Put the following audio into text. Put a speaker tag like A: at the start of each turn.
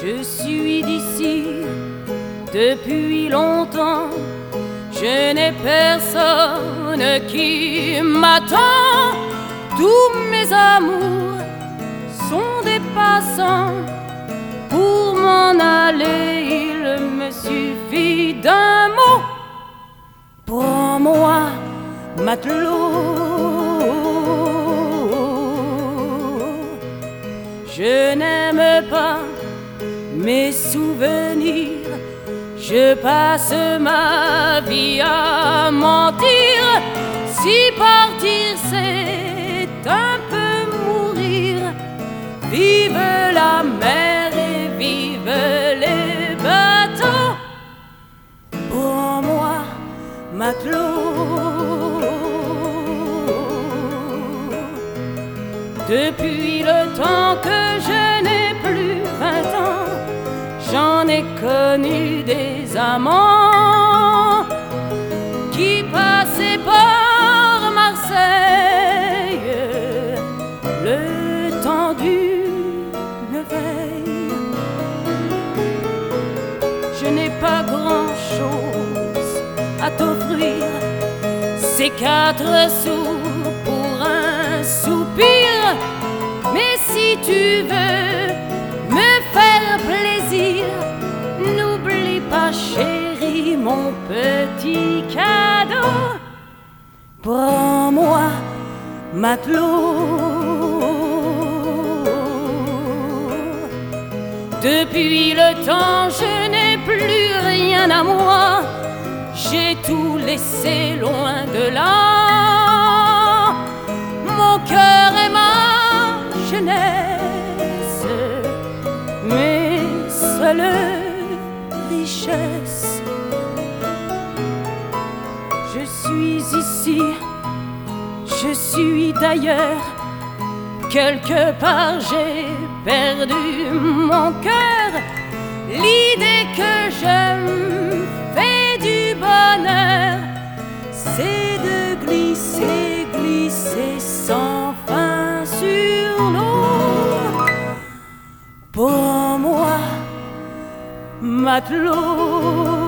A: Je suis d'ici depuis longtemps. Je n'ai personne qui m'attend. Tous mes amours sont des passants. Pour m'en aller, il me suffit d'un mot. Pour moi, matelot. Je n'aime pas mes souvenirs. Je passe ma vie à mentir. Si partir c'est un peu mourir, vive la mer et vive les bateaux. Pour moi, matelot. Depuis le temps que je n'ai connu des amants qui passaient par Marseille le temps d'une veille. Je n'ai pas grand-chose à t'offrir, ces quatre sous pour un soupir. Mais si tu veux mon petit cadeau. Prends-moi, matelot. Depuis le temps, je n'ai plus rien à moi. J'ai tout laissé loin de là. Mon cœur et ma jeunesse, mes seules richesses. Je suis ici, je suis d'ailleurs. Quelque part j'ai perdu mon cœur. L'idée que je fais du bonheur, c'est de glisser, glisser sans fin sur l'eau. Pour moi, matelot.